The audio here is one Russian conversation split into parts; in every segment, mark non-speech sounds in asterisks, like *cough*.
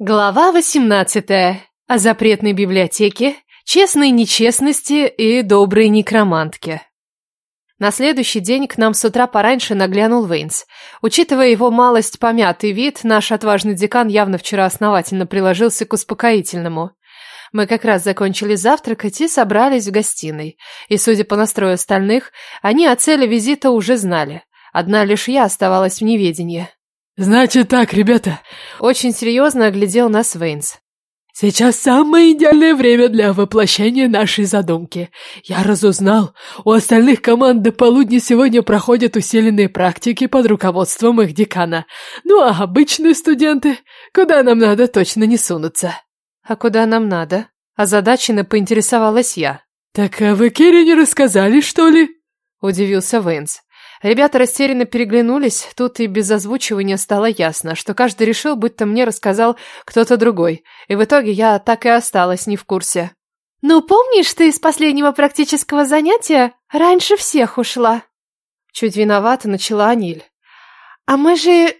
Глава 18. О запретной библиотеке, честной нечестности и доброй некромантке. На следующий день к нам с утра пораньше наглянул Вейнс. Учитывая его малость помятый вид, наш отважный декан явно вчера основательно приложился к успокоительному. Мы как раз закончили завтракать и собрались в гостиной. И, судя по настрою остальных, они о цели визита уже знали. Одна лишь я оставалась в неведении. «Значит так, ребята!» Очень серьезно оглядел нас Вейнс. «Сейчас самое идеальное время для воплощения нашей задумки. Я разузнал, у остальных команд до полудня сегодня проходят усиленные практики под руководством их декана. Ну а обычные студенты, куда нам надо, точно не сунутся». «А куда нам надо?» Озадаченно поинтересовалась я. «Так а вы Кире не рассказали, что ли?» Удивился Вейнс. Ребята растерянно переглянулись, тут и без озвучивания стало ясно, что каждый решил, будто мне рассказал кто-то другой, и в итоге я так и осталась не в курсе. «Ну, помнишь, ты из последнего практического занятия раньше всех ушла?» Чуть виновата начала Аниль. «А мы же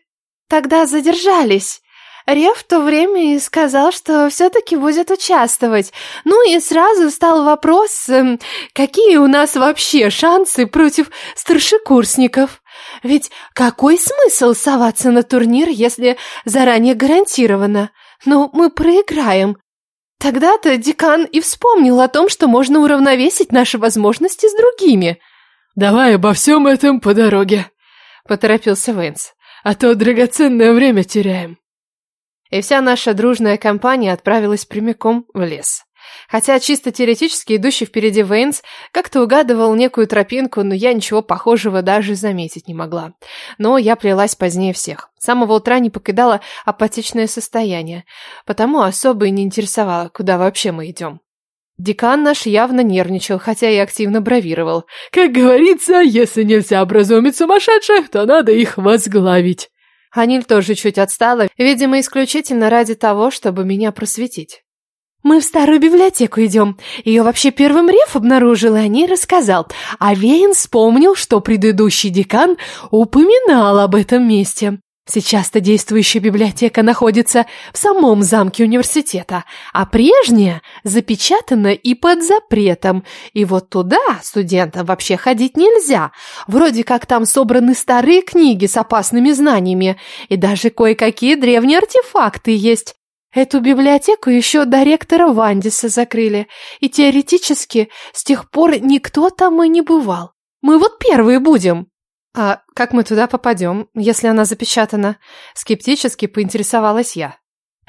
тогда задержались. Рев в то время и сказал, что все-таки будет участвовать. Ну и сразу встал вопрос, эм, какие у нас вообще шансы против старшекурсников? Ведь какой смысл соваться на турнир, если заранее гарантировано? Ну, мы проиграем. Тогда-то декан и вспомнил о том, что можно уравновесить наши возможности с другими. «Давай обо всем этом по дороге», — поторопился Вэнс. «А то драгоценное время теряем» и вся наша дружная компания отправилась прямиком в лес. Хотя чисто теоретически идущий впереди Вейнс как-то угадывал некую тропинку, но я ничего похожего даже заметить не могла. Но я плелась позднее всех. С самого утра не покидала апатичное состояние, потому особо и не интересовало, куда вообще мы идем. Декан наш явно нервничал, хотя и активно бравировал. «Как говорится, если нельзя образумить сумасшедших, то надо их возглавить». Аниль тоже чуть отстала, видимо, исключительно ради того, чтобы меня просветить. «Мы в старую библиотеку идем. Ее вообще первым Реф обнаружил и о ней рассказал. А Вейн вспомнил, что предыдущий декан упоминал об этом месте. Сейчас-то действующая библиотека находится в самом замке университета, а прежняя запечатана и под запретом. И вот туда студентам вообще ходить нельзя. Вроде как там собраны старые книги с опасными знаниями, и даже кое-какие древние артефакты есть. Эту библиотеку еще до ректора Вандиса закрыли, и теоретически с тех пор никто там и не бывал. Мы вот первые будем. «А как мы туда попадем, если она запечатана?» Скептически поинтересовалась я.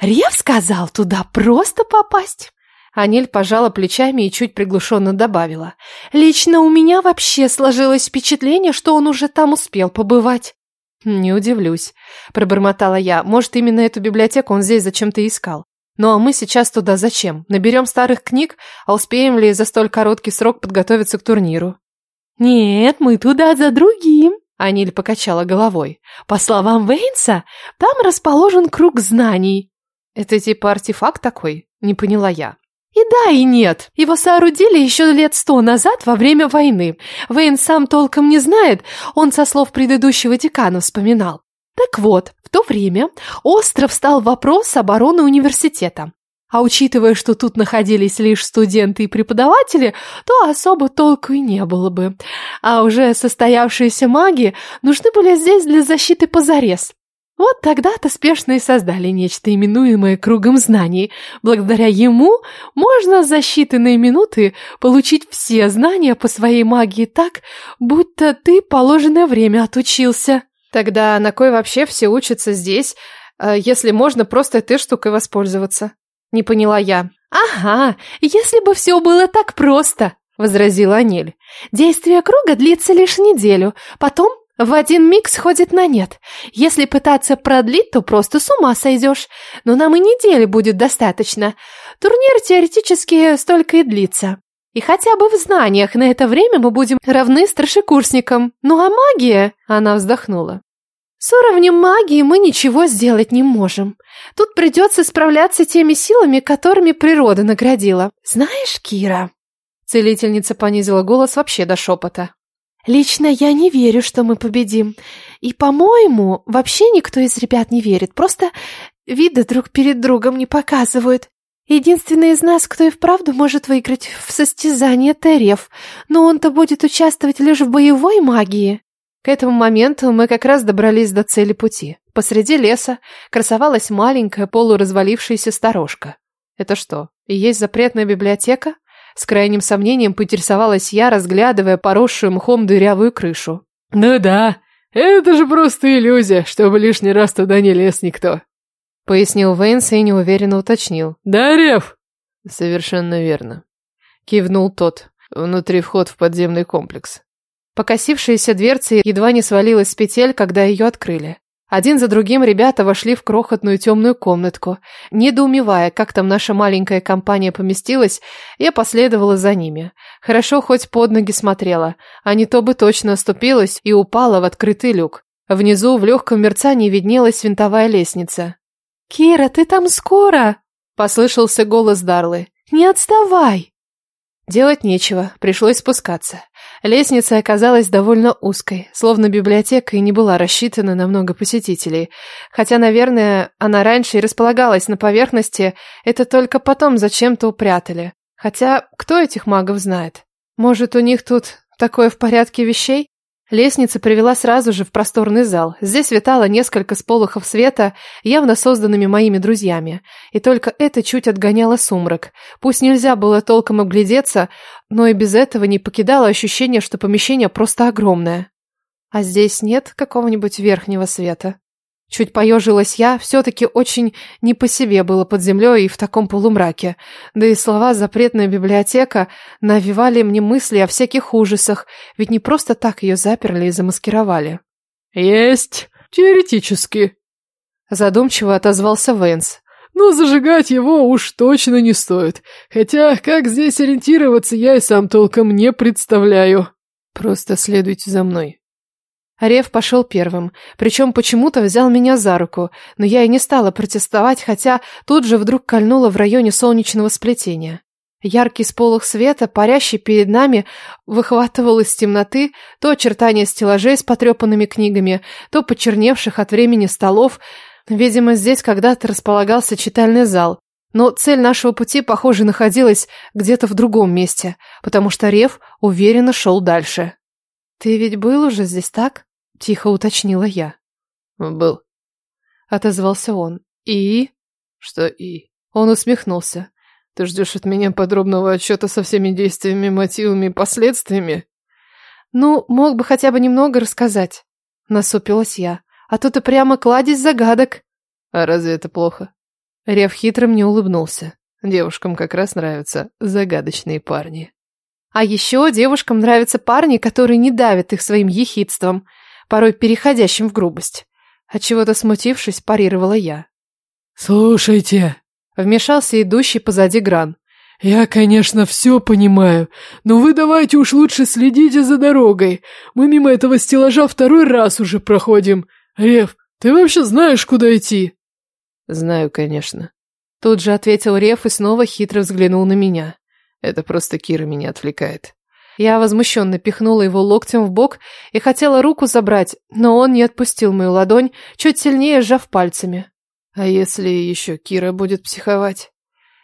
«Рев сказал туда просто попасть!» Аниль пожала плечами и чуть приглушенно добавила. «Лично у меня вообще сложилось впечатление, что он уже там успел побывать». «Не удивлюсь», — пробормотала я. «Может, именно эту библиотеку он здесь зачем-то искал. Ну а мы сейчас туда зачем? Наберем старых книг, а успеем ли за столь короткий срок подготовиться к турниру?» «Нет, мы туда за другим», — Аниль покачала головой. «По словам Вейнса, там расположен круг знаний». «Это типа артефакт такой?» — не поняла я. И да, и нет. Его соорудили еще лет сто назад во время войны. Вейн сам толком не знает, он со слов предыдущего декана вспоминал. Так вот, в то время остров стал вопрос обороны университета. А учитывая, что тут находились лишь студенты и преподаватели, то особо толку и не было бы. А уже состоявшиеся маги нужны были здесь для защиты позарез. Вот тогда-то спешно и создали нечто именуемое кругом знаний. Благодаря ему можно за считанные минуты получить все знания по своей магии так, будто ты положенное время отучился. Тогда на кой вообще все учатся здесь, э, если можно просто этой штукой воспользоваться? Не поняла я. «Ага, если бы все было так просто», — возразила Анель. «Действие круга длится лишь неделю, потом в один миг сходит на нет. Если пытаться продлить, то просто с ума сойдешь. Но нам и недели будет достаточно. Турнир теоретически столько и длится. И хотя бы в знаниях на это время мы будем равны старшекурсникам. Ну а магия...» Она вздохнула. С уровнем магии мы ничего сделать не можем. Тут придется справляться теми силами, которыми природа наградила. Знаешь, Кира...» Целительница понизила голос вообще до шепота. «Лично я не верю, что мы победим. И, по-моему, вообще никто из ребят не верит. Просто вида друг перед другом не показывают. Единственный из нас, кто и вправду может выиграть в состязании, это Рев, но он-то будет участвовать лишь в боевой магии. К этому моменту мы как раз добрались до цели пути. Посреди леса красовалась маленькая полуразвалившаяся сторожка. Это что, и есть запретная библиотека? С крайним сомнением поинтересовалась я, разглядывая поросшую мхом дырявую крышу. «Ну да, это же просто иллюзия, чтобы лишний раз туда не лез никто», — пояснил Вейнс и неуверенно уточнил. «Да, Рев?» «Совершенно верно», — кивнул тот. «Внутри вход в подземный комплекс». Покосившаяся дверца едва не свалилась с петель, когда ее открыли. Один за другим ребята вошли в крохотную темную комнатку. Недоумевая, как там наша маленькая компания поместилась, я последовала за ними. Хорошо хоть под ноги смотрела, а не то бы точно оступилась и упала в открытый люк. Внизу в легком мерцании виднелась винтовая лестница. «Кира, ты там скоро?» – послышался голос Дарлы. «Не отставай!» Делать нечего, пришлось спускаться. Лестница оказалась довольно узкой, словно библиотека и не была рассчитана на много посетителей. Хотя, наверное, она раньше и располагалась на поверхности, это только потом зачем-то упрятали. Хотя, кто этих магов знает? Может, у них тут такое в порядке вещей? Лестница привела сразу же в просторный зал. Здесь витало несколько сполохов света, явно созданными моими друзьями. И только это чуть отгоняло сумрак. Пусть нельзя было толком оглядеться, но и без этого не покидало ощущение, что помещение просто огромное. А здесь нет какого-нибудь верхнего света. Чуть поежилась я, все-таки очень не по себе было под землей и в таком полумраке. Да и слова «запретная библиотека» навевали мне мысли о всяких ужасах, ведь не просто так ее заперли и замаскировали. «Есть, теоретически», — задумчиво отозвался Вэнс. «Но зажигать его уж точно не стоит. Хотя, как здесь ориентироваться, я и сам толком не представляю». «Просто следуйте за мной», Рев пошел первым, причем почему-то взял меня за руку, но я и не стала протестовать, хотя тут же вдруг кольнуло в районе солнечного сплетения. Яркий сполох света, парящий перед нами, выхватывал из темноты то очертания стеллажей с потрепанными книгами, то почерневших от времени столов. Видимо, здесь когда-то располагался читальный зал. Но цель нашего пути, похоже, находилась где-то в другом месте, потому что Рев уверенно шел дальше. «Ты ведь был уже здесь, так?» Тихо уточнила я. Был. Отозвался он. И? Что и? Он усмехнулся. Ты ждешь от меня подробного отчета со всеми действиями, мотивами и последствиями? Ну, мог бы хотя бы немного рассказать. Насупилась я. А то ты прямо кладезь загадок. А разве это плохо? Рев хитро мне улыбнулся. Девушкам как раз нравятся загадочные парни. А еще девушкам нравятся парни, которые не давят их своим ехидством порой переходящим в грубость. Отчего-то смутившись, парировала я. «Слушайте», — вмешался идущий позади Гран. «Я, конечно, все понимаю, но вы давайте уж лучше следите за дорогой. Мы мимо этого стеллажа второй раз уже проходим. Рев, ты вообще знаешь, куда идти?» «Знаю, конечно». Тут же ответил Рев и снова хитро взглянул на меня. «Это просто Кира меня отвлекает». Я возмущенно пихнула его локтем в бок и хотела руку забрать, но он не отпустил мою ладонь, чуть сильнее сжав пальцами. «А если еще Кира будет психовать?»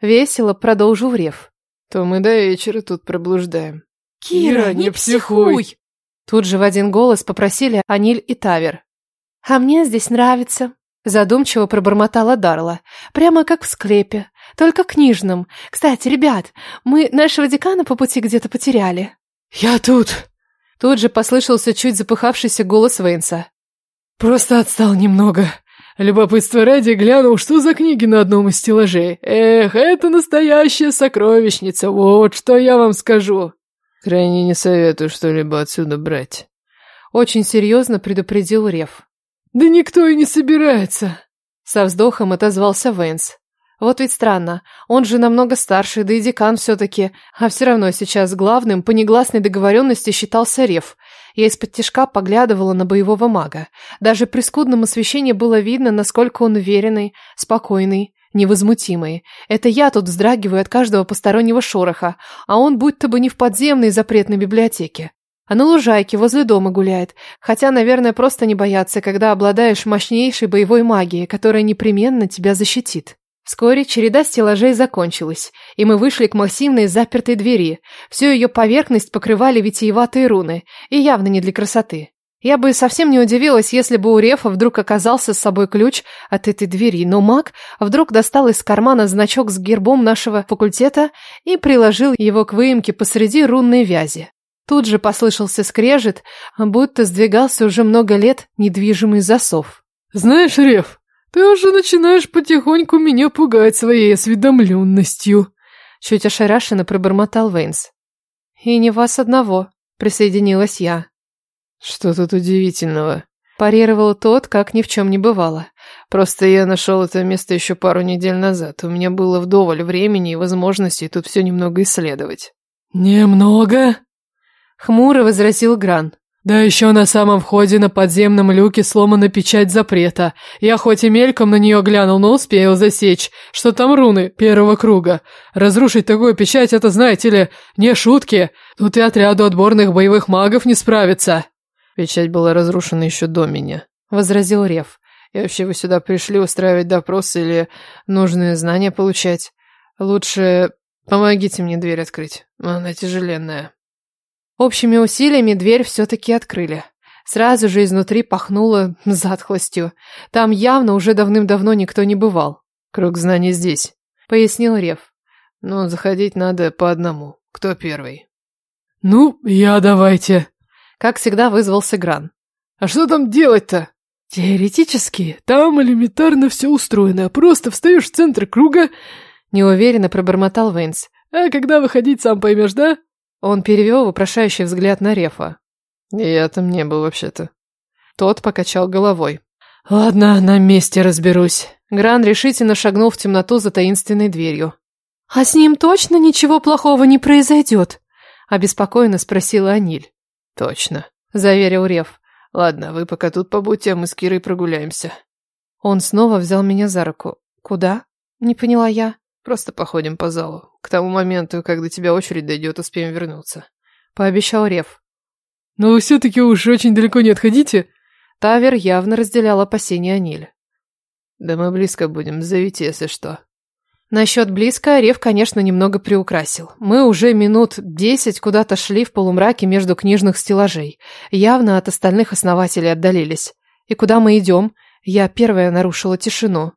Весело продолжил Рев. «То мы до вечера тут проблуждаем». «Кира, не психуй!» Тут же в один голос попросили Аниль и Тавер. «А мне здесь нравится», Задумчиво пробормотала Дарла. Прямо как в склепе. Только книжном. Кстати, ребят, мы нашего декана по пути где-то потеряли. «Я тут!» Тут же послышался чуть запыхавшийся голос Вейнса. «Просто отстал немного. Любопытство ради глянул, что за книги на одном из стеллажей. Эх, это настоящая сокровищница, вот что я вам скажу!» «Крайне не советую что-либо отсюда брать», — очень серьезно предупредил Рев. «Да никто и не собирается!» Со вздохом отозвался Вейнс. Вот ведь странно, он же намного старше, да и декан все-таки, а все равно сейчас главным по негласной договоренности считался Рев. Я из-под тяжка поглядывала на боевого мага. Даже при скудном освещении было видно, насколько он уверенный, спокойный, невозмутимый. Это я тут вздрагиваю от каждого постороннего шороха, а он будто бы не в подземной запретной библиотеке. А на лужайке возле дома гуляет. Хотя, наверное, просто не боятся, когда обладаешь мощнейшей боевой магией, которая непременно тебя защитит. Вскоре череда стеллажей закончилась, и мы вышли к массивной запертой двери. Всю ее поверхность покрывали витиеватые руны, и явно не для красоты. Я бы совсем не удивилась, если бы у Рефа вдруг оказался с собой ключ от этой двери, но маг вдруг достал из кармана значок с гербом нашего факультета и приложил его к выемке посреди рунной вязи. Тут же послышался скрежет, будто сдвигался уже много лет недвижимый засов. «Знаешь, Реф, ты уже начинаешь потихоньку меня пугать своей осведомленностью», чуть ошарашенно пробормотал Вейнс. «И не вас одного», присоединилась я. «Что тут удивительного?» Парировал тот, как ни в чем не бывало. «Просто я нашел это место еще пару недель назад. У меня было вдоволь времени и возможностей тут все немного исследовать». «Немного?» Хмуро возразил Гран. Да еще на самом входе на подземном люке сломана печать запрета. Я хоть и мельком на нее глянул, но успел засечь, что там руны первого круга. Разрушить такую печать, это, знаете ли, не шутки. Тут и отряду отборных боевых магов не справится. Печать была разрушена еще до меня, возразил Рев. И вообще вы сюда пришли устраивать допрос или нужные знания получать? Лучше помогите мне дверь открыть. Она тяжеленная. Общими усилиями дверь все-таки открыли. Сразу же изнутри пахнуло затхлостью. Там явно уже давным-давно никто не бывал. «Круг знаний здесь», — пояснил Рев. «Но заходить надо по одному. Кто первый?» «Ну, я давайте», — как всегда вызвался Гран. «А что там делать-то?» «Теоретически, там элементарно все устроено. Просто встаешь в центр круга...» Неуверенно пробормотал Вейнс. «А когда выходить, сам поймешь, да?» Он перевел вопрошающий взгляд на Рефа. «Я там не был вообще-то». Тот покачал головой. «Ладно, на месте разберусь». Гран решительно шагнул в темноту за таинственной дверью. «А с ним точно ничего плохого не произойдет?» Обеспокоенно спросила Аниль. «Точно», — заверил Рев. «Ладно, вы пока тут побудьте, а мы с Кирой прогуляемся». Он снова взял меня за руку. «Куда?» — не поняла я. Просто походим по залу. К тому моменту, когда тебя очередь дойдет, успеем вернуться. Пообещал Рев. Но вы все-таки уж очень далеко не отходите. Тавер явно разделял опасения Аниль. Да мы близко будем, зовите, если что. Насчет близко Рев, конечно, немного приукрасил. Мы уже минут десять куда-то шли в полумраке между книжных стеллажей. Явно от остальных основателей отдалились. И куда мы идем? Я первая нарушила тишину.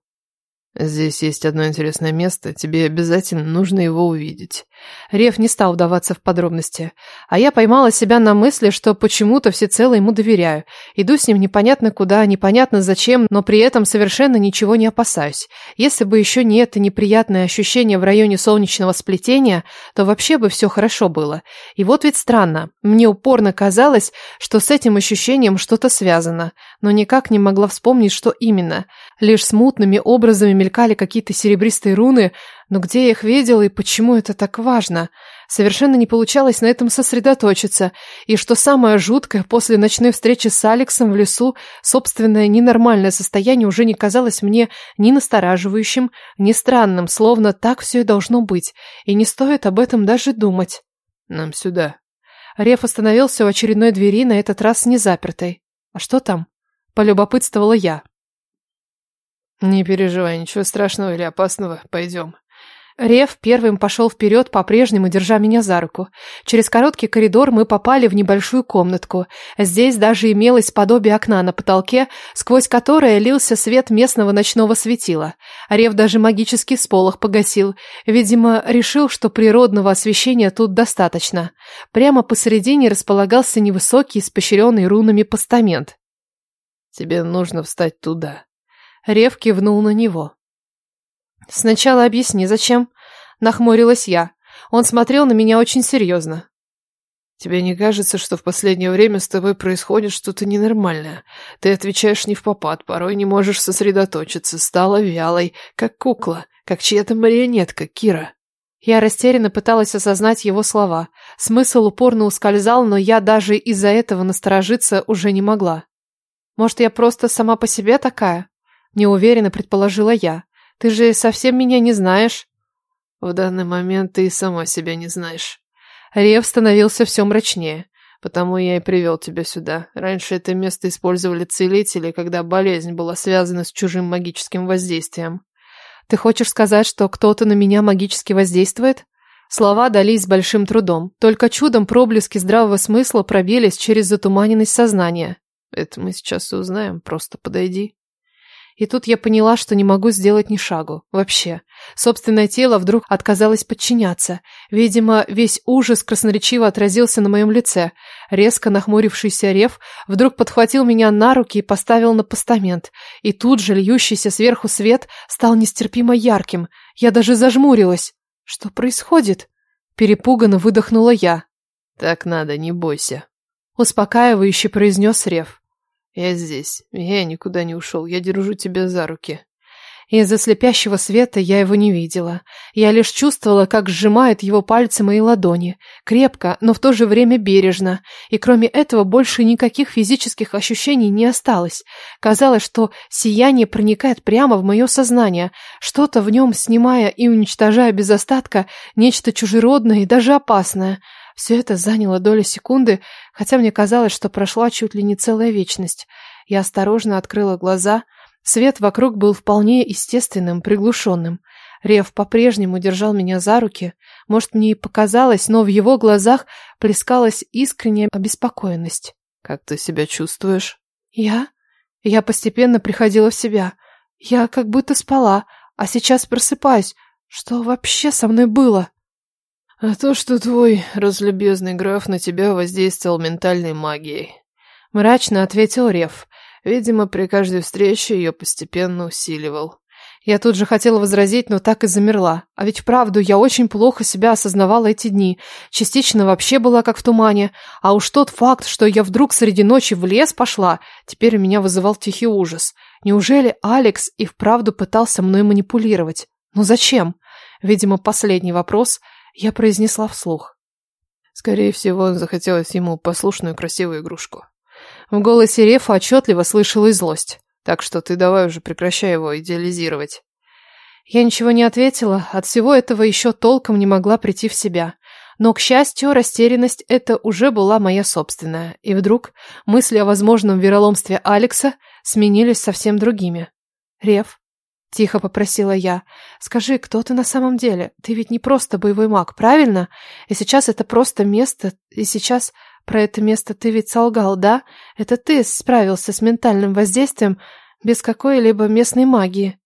Здесь есть одно интересное место, тебе обязательно нужно его увидеть. Рев не стал вдаваться в подробности, а я поймала себя на мысли, что почему-то всецело ему доверяю. Иду с ним непонятно куда, непонятно зачем, но при этом совершенно ничего не опасаюсь. Если бы еще не это неприятное ощущение в районе солнечного сплетения, то вообще бы все хорошо было. И вот ведь странно, мне упорно казалось, что с этим ощущением что-то связано, но никак не могла вспомнить, что именно. Лишь смутными образами мелькали какие-то серебристые руны, но где я их видела и почему это так важно? Совершенно не получалось на этом сосредоточиться. И что самое жуткое, после ночной встречи с Алексом в лесу, собственное ненормальное состояние уже не казалось мне ни настораживающим, ни странным, словно так все и должно быть. И не стоит об этом даже думать. Нам сюда. Реф остановился у очередной двери, на этот раз не запертой. А что там? Полюбопытствовала я. Не переживай, ничего страшного или опасного, пойдем. Рев первым пошел вперед, по-прежнему держа меня за руку. Через короткий коридор мы попали в небольшую комнатку. Здесь даже имелось подобие окна на потолке, сквозь которое лился свет местного ночного светила. Рев даже магический сполох погасил. Видимо, решил, что природного освещения тут достаточно. Прямо посередине располагался невысокий, испещренный рунами постамент. «Тебе нужно встать туда», Рев кивнул на него. «Сначала объясни, зачем?» Нахмурилась я. Он смотрел на меня очень серьезно. «Тебе не кажется, что в последнее время с тобой происходит что-то ненормальное? Ты отвечаешь не в попад, порой не можешь сосредоточиться, стала вялой, как кукла, как чья-то марионетка, Кира». Я растерянно пыталась осознать его слова. Смысл упорно ускользал, но я даже из-за этого насторожиться уже не могла. Может, я просто сама по себе такая? Неуверенно предположила я. Ты же совсем меня не знаешь. В данный момент ты и сама себя не знаешь. Рев становился все мрачнее. Потому я и привел тебя сюда. Раньше это место использовали целители, когда болезнь была связана с чужим магическим воздействием. Ты хочешь сказать, что кто-то на меня магически воздействует? Слова дались с большим трудом. Только чудом проблески здравого смысла пробились через затуманенность сознания. Это мы сейчас и узнаем. Просто подойди. И тут я поняла, что не могу сделать ни шагу. Вообще. Собственное тело вдруг отказалось подчиняться. Видимо, весь ужас красноречиво отразился на моем лице. Резко нахмурившийся рев вдруг подхватил меня на руки и поставил на постамент. И тут же льющийся сверху свет стал нестерпимо ярким. Я даже зажмурилась. Что происходит? Перепуганно выдохнула я. Так надо, не бойся. Успокаивающе произнес рев. Я здесь. Я никуда не ушел. Я держу тебя за руки. Из-за слепящего света я его не видела. Я лишь чувствовала, как сжимает его пальцы мои ладони. Крепко, но в то же время бережно. И кроме этого больше никаких физических ощущений не осталось. Казалось, что сияние проникает прямо в мое сознание, что-то в нем снимая и уничтожая без остатка, нечто чужеродное и даже опасное – все это заняло долю секунды, хотя мне казалось, что прошла чуть ли не целая вечность. Я осторожно открыла глаза. Свет вокруг был вполне естественным, приглушенным. Рев по-прежнему держал меня за руки. Может, мне и показалось, но в его глазах плескалась искренняя обеспокоенность. «Как ты себя чувствуешь?» «Я?» Я постепенно приходила в себя. Я как будто спала, а сейчас просыпаюсь. Что вообще со мной было?» А то, что твой разлюбезный граф на тебя воздействовал ментальной магией. Мрачно ответил Рев. Видимо, при каждой встрече ее постепенно усиливал. Я тут же хотела возразить, но так и замерла. А ведь вправду я очень плохо себя осознавала эти дни. Частично вообще была как в тумане. А уж тот факт, что я вдруг среди ночи в лес пошла, теперь меня вызывал тихий ужас. Неужели Алекс и вправду пытался мной манипулировать? Но зачем? Видимо, последний вопрос – я произнесла вслух. Скорее всего, захотелось ему послушную красивую игрушку. В голосе Рефа отчетливо слышалась злость. Так что ты давай уже прекращай его идеализировать. Я ничего не ответила, от всего этого еще толком не могла прийти в себя. Но, к счастью, растерянность это уже была моя собственная. И вдруг мысли о возможном вероломстве Алекса сменились совсем другими. Рев, Тихо попросила я. «Скажи, кто ты на самом деле? Ты ведь не просто боевой маг, правильно? И сейчас это просто место, и сейчас про это место ты ведь солгал, да? Это ты справился с ментальным воздействием без какой-либо местной магии».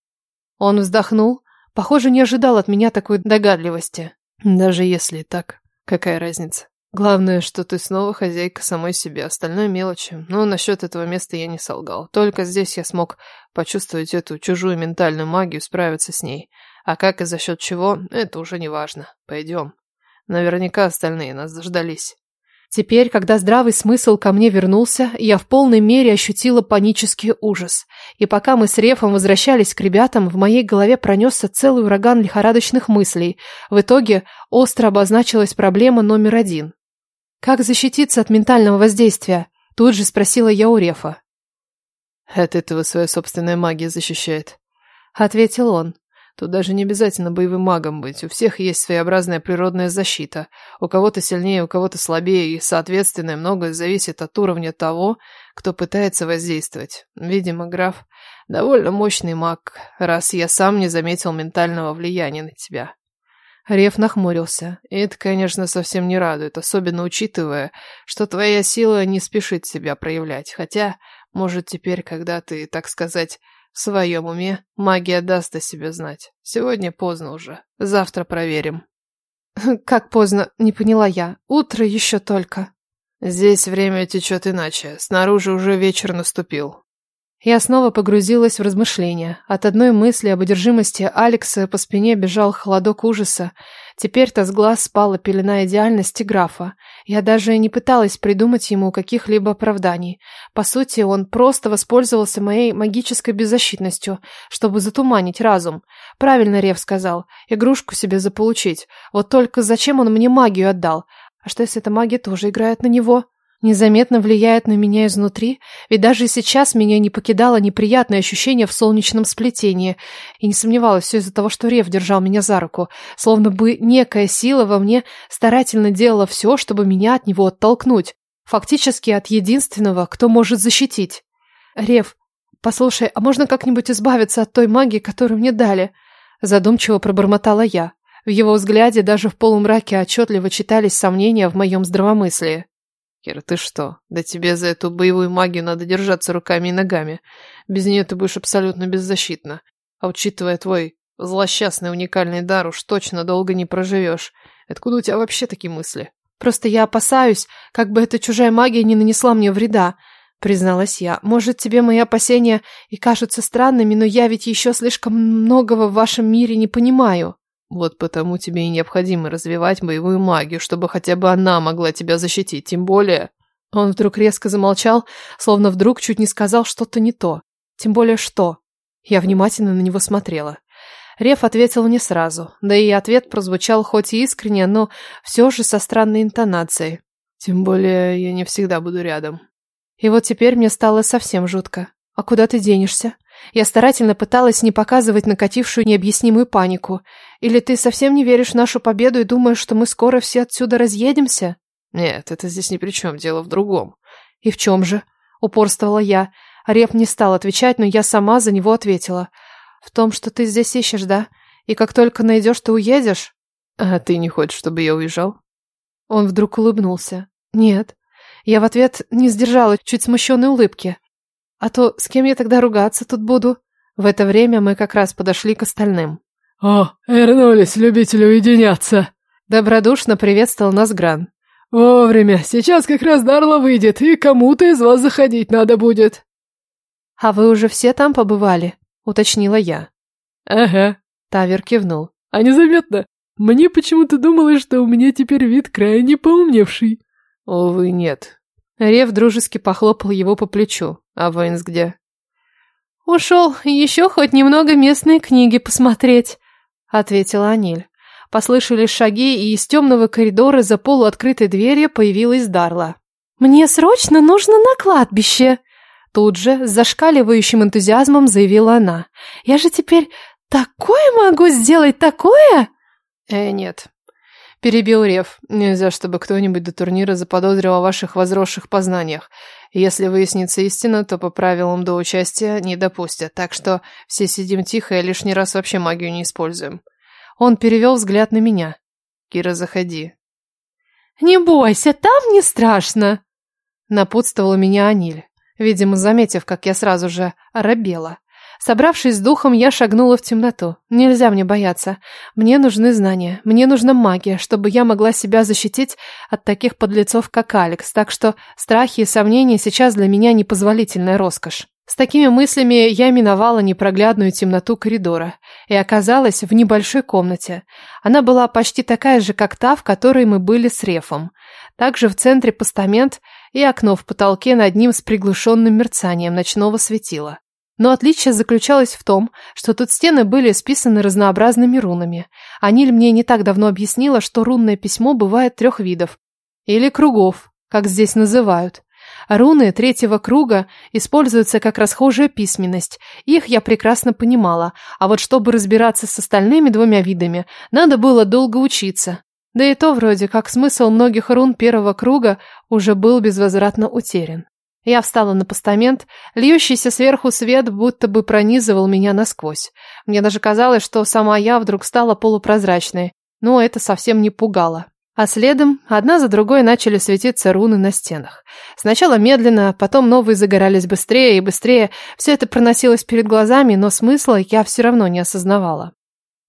Он вздохнул. Похоже, не ожидал от меня такой догадливости. «Даже если так, какая разница?» Главное, что ты снова хозяйка самой себе, остальное мелочи. Но насчет этого места я не солгал. Только здесь я смог почувствовать эту чужую ментальную магию, справиться с ней. А как и за счет чего, это уже не важно. Пойдем. Наверняка остальные нас заждались. Теперь, когда здравый смысл ко мне вернулся, я в полной мере ощутила панический ужас. И пока мы с Рефом возвращались к ребятам, в моей голове пронесся целый ураган лихорадочных мыслей. В итоге остро обозначилась проблема номер один. «Как защититься от ментального воздействия?» Тут же спросила я у Рефа. «От этого своя собственная магия защищает», — ответил он. Тут даже не обязательно боевым магом быть. У всех есть своеобразная природная защита. У кого-то сильнее, у кого-то слабее, и, соответственно, многое зависит от уровня того, кто пытается воздействовать. Видимо, граф довольно мощный маг, раз я сам не заметил ментального влияния на тебя. Рев нахмурился. И это, конечно, совсем не радует, особенно учитывая, что твоя сила не спешит себя проявлять. Хотя, может, теперь, когда ты, так сказать, в своем уме, магия даст о себе знать. Сегодня поздно уже. Завтра проверим. *laughs* Как поздно, не поняла я. Утро еще только. Здесь время течет иначе. Снаружи уже вечер наступил. Я снова погрузилась в размышления. От одной мысли об одержимости Алекса по спине бежал холодок ужаса. Теперь-то с глаз спала пелена идеальности графа. Я даже не пыталась придумать ему каких-либо оправданий. По сути, он просто воспользовался моей магической беззащитностью, чтобы затуманить разум. Правильно Рев сказал. Игрушку себе заполучить. Вот только зачем он мне магию отдал? А что если эта магия тоже играет на него? Незаметно влияет на меня изнутри, ведь даже сейчас меня не покидало неприятное ощущение в солнечном сплетении. И не сомневалась, все из-за того, что Рев держал меня за руку, словно бы некая сила во мне старательно делала все, чтобы меня от него оттолкнуть. Фактически от единственного, кто может защитить. Рев, послушай, а можно как-нибудь избавиться от той магии, которую мне дали? Задумчиво пробормотала я. В его взгляде даже в полумраке отчетливо читались сомнения в моем здравомыслии. Кира, ты что? Да тебе за эту боевую магию надо держаться руками и ногами. Без нее ты будешь абсолютно беззащитна. А учитывая твой злосчастный уникальный дар, уж точно долго не проживешь. Откуда у тебя вообще такие мысли? Просто я опасаюсь, как бы эта чужая магия не нанесла мне вреда, призналась я. Может, тебе мои опасения и кажутся странными, но я ведь еще слишком многого в вашем мире не понимаю. Вот потому тебе и необходимо развивать боевую магию, чтобы хотя бы она могла тебя защитить, тем более... Он вдруг резко замолчал, словно вдруг чуть не сказал что-то не то. Тем более что? Я внимательно на него смотрела. Рев ответил не сразу, да и ответ прозвучал хоть и искренне, но все же со странной интонацией. Тем более я не всегда буду рядом. И вот теперь мне стало совсем жутко. А куда ты денешься? Я старательно пыталась не показывать накатившую необъяснимую панику. Или ты совсем не веришь в нашу победу и думаешь, что мы скоро все отсюда разъедемся? Нет, это здесь ни при чем, дело в другом. И в чем же? Упорствовала я. Рев не стал отвечать, но я сама за него ответила. В том, что ты здесь ищешь, да? И как только найдешь, ты уедешь? А ты не хочешь, чтобы я уезжал? Он вдруг улыбнулся. Нет. Я в ответ не сдержала чуть смущенной улыбки. А то с кем я тогда ругаться тут буду? В это время мы как раз подошли к остальным. «О, вернулись, любители уединяться!» Добродушно приветствовал нас Гран. «Вовремя, сейчас как раз Дарла выйдет, и кому-то из вас заходить надо будет». «А вы уже все там побывали?» — уточнила я. «Ага», — Тавер кивнул. «А незаметно? Мне почему-то думалось, что у меня теперь вид крайне поумневший». «Увы, нет». Рев дружески похлопал его по плечу. «А Вейнс где?» «Ушел еще хоть немного местные книги посмотреть», — ответила Аниль. Послышались шаги, и из темного коридора за полуоткрытой дверью появилась Дарла. «Мне срочно нужно на кладбище!» Тут же, с зашкаливающим энтузиазмом заявила она. «Я же теперь такое могу сделать, такое?» «Э, нет», — перебил Рев. «Нельзя, чтобы кто-нибудь до турнира заподозрил о ваших возросших познаниях. Если выяснится истина, то по правилам до участия не допустят, так что все сидим тихо и лишний раз вообще магию не используем». Он перевел взгляд на меня. «Кира, заходи». «Не бойся, там не страшно», — напутствовала меня Аниль видимо, заметив, как я сразу же оробела. Собравшись с духом, я шагнула в темноту. Нельзя мне бояться. Мне нужны знания. Мне нужна магия, чтобы я могла себя защитить от таких подлецов, как Алекс. Так что страхи и сомнения сейчас для меня непозволительная роскошь. С такими мыслями я миновала непроглядную темноту коридора и оказалась в небольшой комнате. Она была почти такая же, как та, в которой мы были с Рефом. Также в центре постамент и окно в потолке над ним с приглушенным мерцанием ночного светила. Но отличие заключалось в том, что тут стены были списаны разнообразными рунами. Аниль мне не так давно объяснила, что рунное письмо бывает трех видов. Или кругов, как здесь называют. Руны третьего круга используются как расхожая письменность. Их я прекрасно понимала, а вот чтобы разбираться с остальными двумя видами, надо было долго учиться. Да и то вроде как смысл многих рун первого круга уже был безвозвратно утерян. Я встала на постамент, льющийся сверху свет будто бы пронизывал меня насквозь. Мне даже казалось, что сама я вдруг стала полупрозрачной, но это совсем не пугало. А следом одна за другой начали светиться руны на стенах. Сначала медленно, потом новые загорались быстрее и быстрее. Все это проносилось перед глазами, но смысла я все равно не осознавала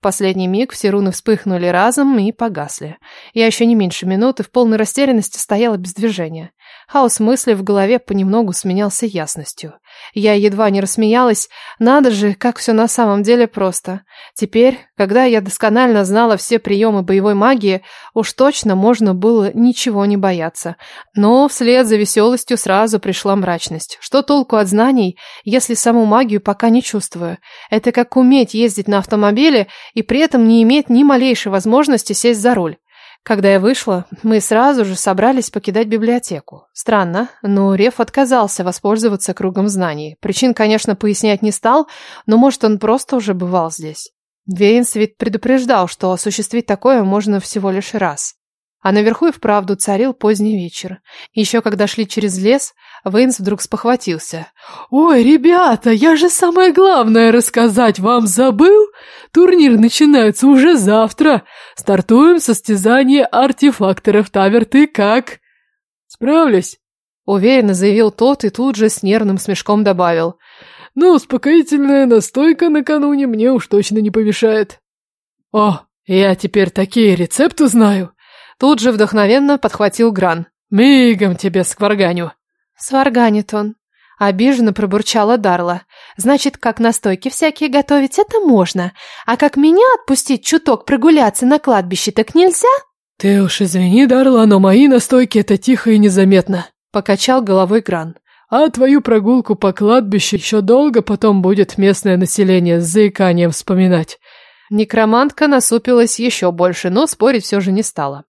последний миг все руны вспыхнули разом и погасли. Я еще не меньше минуты в полной растерянности стояла без движения. Хаос мыслей в голове понемногу сменялся ясностью. Я едва не рассмеялась. Надо же, как все на самом деле просто. Теперь, когда я досконально знала все приемы боевой магии, уж точно можно было ничего не бояться. Но вслед за веселостью сразу пришла мрачность. Что толку от знаний, если саму магию пока не чувствую? Это как уметь ездить на автомобиле и при этом не иметь ни малейшей возможности сесть за руль. Когда я вышла, мы сразу же собрались покидать библиотеку. Странно, но Реф отказался воспользоваться кругом знаний. Причин, конечно, пояснять не стал, но, может, он просто уже бывал здесь. Вейнс ведь предупреждал, что осуществить такое можно всего лишь раз. А наверху и вправду царил поздний вечер. Еще когда шли через лес, Вейнс вдруг спохватился. «Ой, ребята, я же самое главное рассказать вам забыл? Турнир начинается уже завтра. Стартуем состязание артефакторов Тавер. Ты как?» «Справлюсь», — уверенно заявил тот и тут же с нервным смешком добавил. «Ну, успокоительная настойка накануне мне уж точно не помешает». «О, я теперь такие рецепты знаю!» Тут же вдохновенно подхватил Гран. «Мигом тебе скварганю!» «Сварганит он!» Обиженно пробурчала Дарла. «Значит, как настойки всякие готовить, это можно. А как меня отпустить чуток прогуляться на кладбище, так нельзя?» «Ты уж извини, Дарла, но мои настойки — это тихо и незаметно», — покачал головой Гран. «А твою прогулку по кладбищу еще долго потом будет местное население с заиканием вспоминать». Некромантка насупилась еще больше, но спорить все же не стала.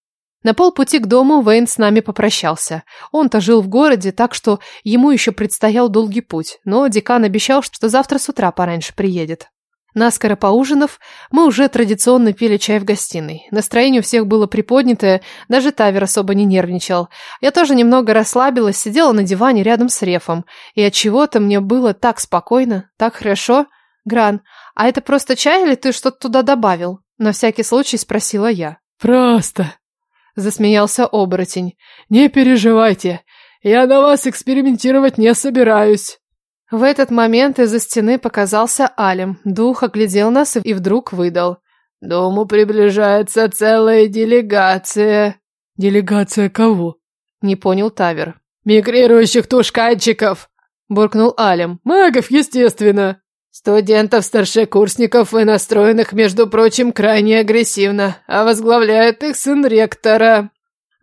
На полпути к дому Вейн с нами попрощался. Он-то жил в городе, так что ему еще предстоял долгий путь, но декан обещал, что завтра с утра пораньше приедет. Наскоро поужинав, мы уже традиционно пили чай в гостиной. Настроение у всех было приподнятое, даже Тавер особо не нервничал. Я тоже немного расслабилась, сидела на диване рядом с Рефом, и от чего-то мне было так спокойно, так хорошо. Гран, а это просто чай или ты что-то туда добавил? На всякий случай спросила я. Просто, Засмеялся оборотень. Не переживайте, я на вас экспериментировать не собираюсь. В этот момент из-за стены показался Алим. Дух оглядел нас и вдруг выдал. «Дому приближается целая делегация». «Делегация кого?» Не понял Тавер. «Мигрирующих тушканчиков!» Буркнул Алим. «Магов, естественно!» Студентов-старшекурсников и настроенных, между прочим, крайне агрессивно, а возглавляет их сын ректора.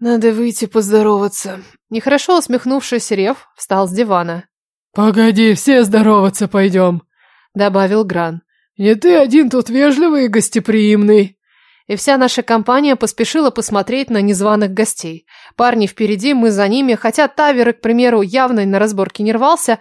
Надо выйти поздороваться. Нехорошо усмехнувшись, Рев встал с дивана. «Погоди, все здороваться пойдем», — добавил Гран. «Не ты один тут вежливый и гостеприимный». И вся наша компания поспешила посмотреть на незваных гостей. Парни впереди, мы за ними, хотя Тавер, к примеру, явно на разборке не рвался,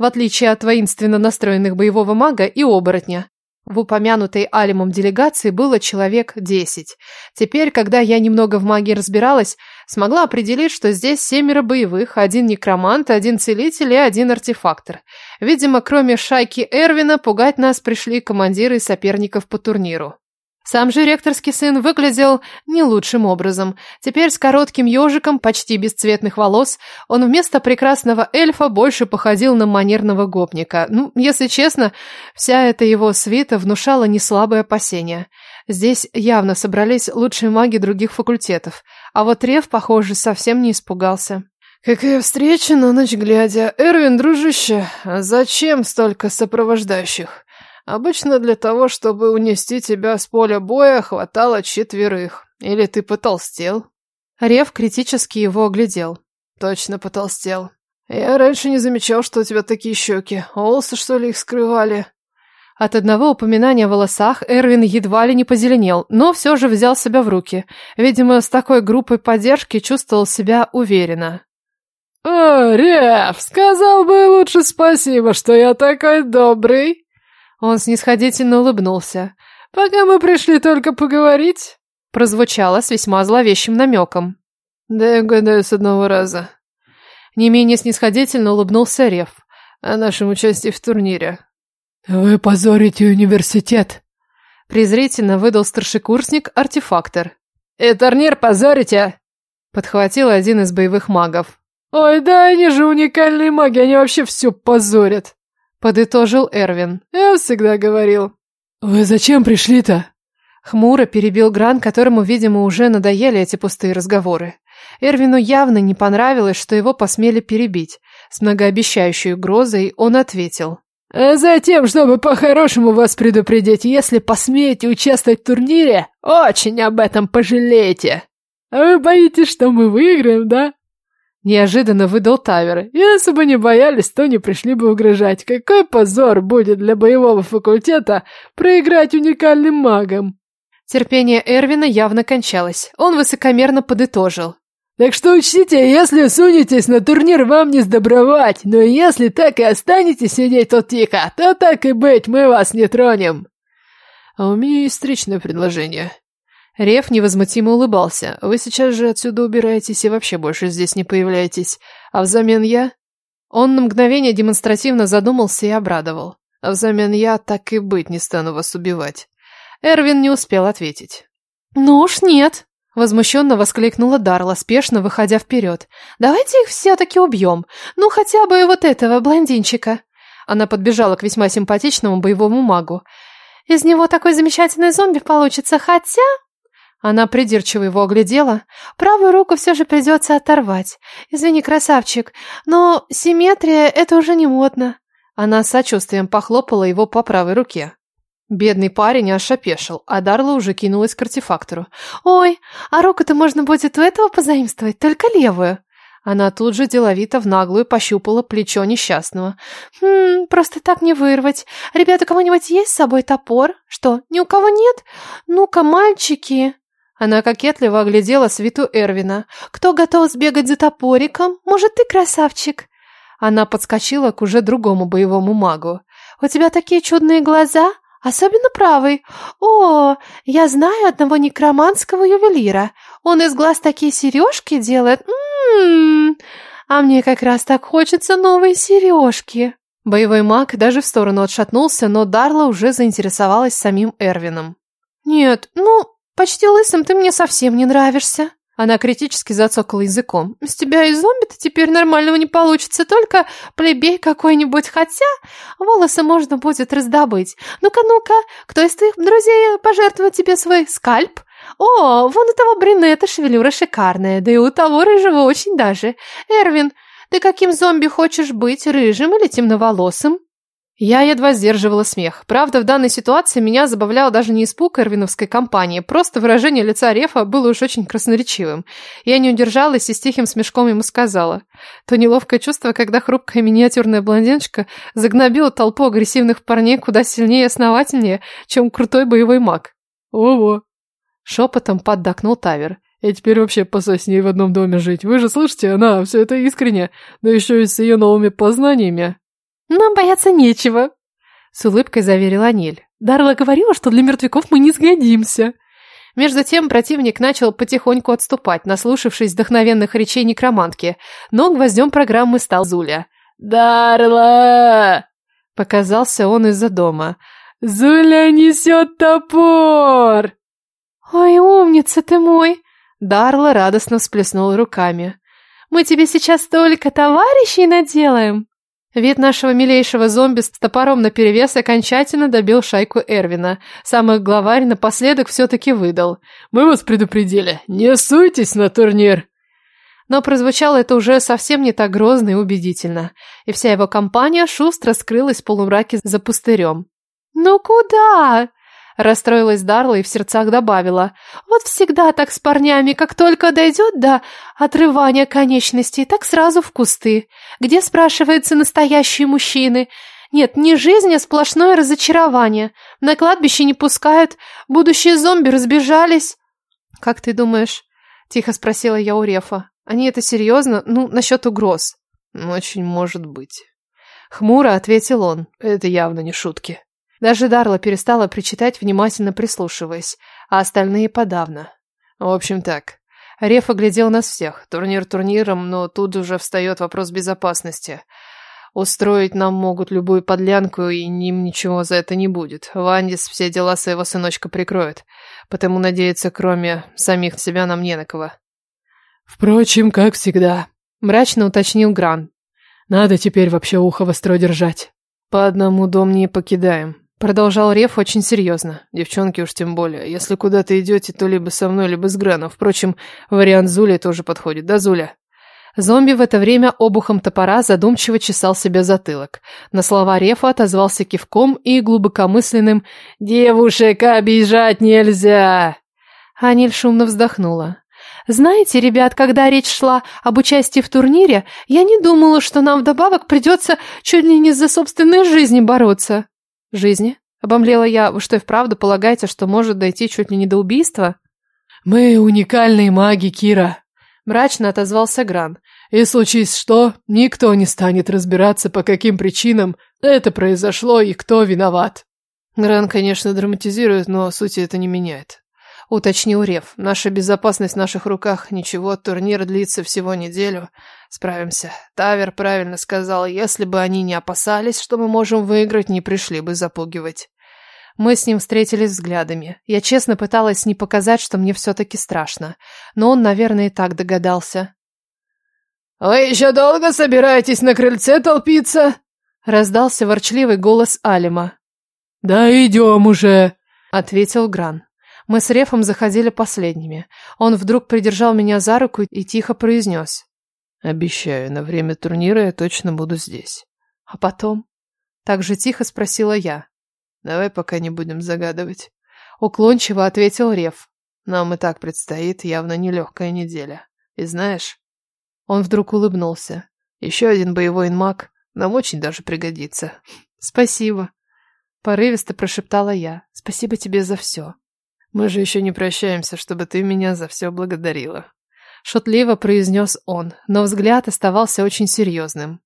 в отличие от воинственно настроенных боевого мага и оборотня. В упомянутой Алимом делегации было человек десять. Теперь, когда я немного в магии разбиралась, смогла определить, что здесь семеро боевых, один некромант, один целитель и один артефактор. Видимо, кроме шайки Эрвина, пугать нас пришли командиры соперников по турниру. Сам же ректорский сын выглядел не лучшим образом. Теперь с коротким ежиком, почти бесцветных волос, он вместо прекрасного эльфа больше походил на манерного гопника. Ну, если честно, вся эта его свита внушала неслабое опасение. Здесь явно собрались лучшие маги других факультетов, а вот Рев, похоже, совсем не испугался. «Какая встреча на ночь глядя! Эрвин, дружище, зачем столько сопровождающих?» Обычно для того, чтобы унести тебя с поля боя, хватало четверых. Или ты потолстел?» Рев критически его оглядел. «Точно потолстел. Я раньше не замечал, что у тебя такие щеки. Волосы, что ли, их скрывали?» От одного упоминания о волосах Эрвин едва ли не позеленел, но все же взял себя в руки. Видимо, с такой группой поддержки чувствовал себя уверенно. «О, Рев, сказал бы лучше спасибо, что я такой добрый!» Он снисходительно улыбнулся. «Пока мы пришли только поговорить», прозвучало с весьма зловещим намеком. «Да я угадаю с одного раза». Не менее снисходительно улыбнулся Рев. «О нашем участии в турнире». «Вы позорите университет», презрительно выдал старшекурсник-артефактор. «И турнир позорите?» подхватил один из боевых магов. «Ой, да они же уникальные маги, они вообще все позорят!» Подытожил Эрвин. Я всегда говорил. Вы зачем пришли-то? Хмуро перебил Гран, которому, видимо, уже надоели эти пустые разговоры. Эрвину явно не понравилось, что его посмели перебить. С многообещающей угрозой он ответил. «А затем, чтобы по-хорошему вас предупредить, если посмеете участвовать в турнире, очень об этом пожалеете. А вы боитесь, что мы выиграем, да?» Неожиданно выдал Тавер. Если бы не боялись, то не пришли бы угрожать. Какой позор будет для боевого факультета проиграть уникальным магам. Терпение Эрвина явно кончалось. Он высокомерно подытожил. Так что учтите, если сунетесь на турнир, вам не сдобровать. Но если так и останетесь сидеть тут тихо, то так и быть, мы вас не тронем. А у меня есть встречное предложение. Рев невозмутимо улыбался. «Вы сейчас же отсюда убираетесь и вообще больше здесь не появляетесь. А взамен я...» Он на мгновение демонстративно задумался и обрадовал. «А взамен я так и быть не стану вас убивать». Эрвин не успел ответить. «Ну уж нет!» — возмущенно воскликнула Дарла, спешно выходя вперед. «Давайте их все-таки убьем. Ну, хотя бы вот этого блондинчика». Она подбежала к весьма симпатичному боевому магу. «Из него такой замечательный зомби получится, хотя...» Она придирчиво его оглядела. Правую руку все же придется оторвать. Извини, красавчик, но симметрия — это уже не модно. Она с сочувствием похлопала его по правой руке. Бедный парень аж опешил, а Дарла уже кинулась к артефактору. «Ой, а руку-то можно будет у этого позаимствовать, только левую». Она тут же деловито в наглую пощупала плечо несчастного. «Хм, просто так не вырвать. Ребята, у кого-нибудь есть с собой топор? Что, ни у кого нет? Ну-ка, мальчики!» Она кокетливо оглядела свиту Эрвина. «Кто готов сбегать за топориком? Может, ты красавчик?» Она подскочила к уже другому боевому магу. «У тебя такие чудные глаза, особенно правый. О, я знаю одного некроманского ювелира. Он из глаз такие сережки делает. Ммм, а мне как раз так хочется новые сережки». Боевой маг даже в сторону отшатнулся, но Дарла уже заинтересовалась самим Эрвином. «Нет, ну, Почти лысым ты мне совсем не нравишься. Она критически зацокала языком. С тебя и зомби-то теперь нормального не получится, только плебей какой-нибудь, хотя волосы можно будет раздобыть. Ну-ка, ну-ка, кто из твоих друзей пожертвует тебе свой скальп? О, вон у того брюнета шевелюра шикарная, да и у того рыжего очень даже. Эрвин, ты каким зомби хочешь быть, рыжим или темноволосым? Я едва сдерживала смех. Правда, в данной ситуации меня забавлял даже не испуг эрвиновской компании, просто выражение лица Рефа было уж очень красноречивым. Я не удержалась и с тихим смешком ему сказала. То неловкое чувство, когда хрупкая миниатюрная блондиночка загнобила толпу агрессивных парней куда сильнее и основательнее, чем крутой боевой маг. «Ого!» Шепотом поддакнул Тавер. «Я теперь вообще опасаюсь с ней в одном доме жить. Вы же слышите, она все это искренне, да еще и с ее новыми познаниями». «Нам бояться нечего», — с улыбкой заверила Ниль. «Дарла говорила, что для мертвяков мы не сгодимся». Между тем противник начал потихоньку отступать, наслушавшись вдохновенных речей некромантки, но гвоздем программы стал Зуля. «Дарла!» — показался он из-за дома. «Зуля несет топор!» «Ой, умница ты мой!» Дарла радостно всплеснула руками. «Мы тебе сейчас столько товарищей наделаем!» Вид нашего милейшего зомби с топором наперевес окончательно добил шайку Эрвина. Самый главарь напоследок все-таки выдал. «Мы вас предупредили, не суйтесь на турнир!» Но прозвучало это уже совсем не так грозно и убедительно, и вся его компания шустро скрылась в полумраке за пустырем. «Ну куда?» Расстроилась Дарла и в сердцах добавила. «Вот всегда так с парнями, как только дойдет до отрывания конечностей, так сразу в кусты. Где, спрашивается, настоящие мужчины? Нет, не жизнь, а сплошное разочарование. На кладбище не пускают, будущие зомби разбежались». «Как ты думаешь?» – тихо спросила я у Рефа. «Они это серьезно? Ну, насчет угроз?» «Очень может быть». Хмуро ответил он. «Это явно не шутки». Даже Дарла перестала причитать, внимательно прислушиваясь, а остальные подавно. В общем так. Реф оглядел нас всех. Турнир турниром, но тут уже встает вопрос безопасности. Устроить нам могут любую подлянку, и ним ничего за это не будет. Вандис все дела своего сыночка прикроет. Потому надеяться, кроме самих себя, нам не на кого. Впрочем, как всегда. Мрачно уточнил Гран. Надо теперь вообще ухо востро держать. По одному дом не покидаем. Продолжал Реф очень серьезно. Девчонки уж тем более. Если куда-то идете, то либо со мной, либо с Граном. Впрочем, вариант Зули тоже подходит. Да, Зуля? Зомби в это время обухом топора задумчиво чесал себе затылок. На слова Рефа отозвался кивком и глубокомысленным «Девушек обижать нельзя!» Аниль шумно вздохнула. «Знаете, ребят, когда речь шла об участии в турнире, я не думала, что нам вдобавок придется чуть ли не за собственной жизни бороться». Жизни? Обомлела я. Вы что, и вправду полагаете, что может дойти чуть ли не до убийства? Мы уникальные маги, Кира. Мрачно отозвался Гран. И случись что, никто не станет разбираться, по каким причинам это произошло и кто виноват. Гран, конечно, драматизирует, но сути это не меняет. Уточнил Рев. Наша безопасность в наших руках. Ничего, турнир длится всего неделю. Справимся. Тавер правильно сказал. Если бы они не опасались, что мы можем выиграть, не пришли бы запугивать. Мы с ним встретились взглядами. Я честно пыталась не показать, что мне все-таки страшно. Но он, наверное, и так догадался. «Вы еще долго собираетесь на крыльце толпиться?» Раздался ворчливый голос Алима. «Да идем уже», — ответил Гран. Мы с Рефом заходили последними. Он вдруг придержал меня за руку и тихо произнес. «Обещаю, на время турнира я точно буду здесь». «А потом?» Так же тихо спросила я. «Давай пока не будем загадывать». Уклончиво ответил Реф. «Нам и так предстоит явно нелегкая неделя. И знаешь...» Он вдруг улыбнулся. «Еще один боевой инмаг нам очень даже пригодится». *laughs* «Спасибо», — порывисто прошептала я. «Спасибо тебе за все». Мы же еще не прощаемся, чтобы ты меня за все благодарила. Шутливо произнес он, но взгляд оставался очень серьезным.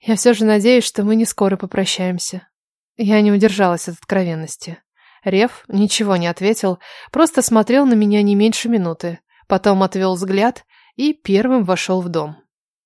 Я все же надеюсь, что мы не скоро попрощаемся. Я не удержалась от откровенности. Рев ничего не ответил, просто смотрел на меня не меньше минуты, потом отвел взгляд и первым вошел в дом.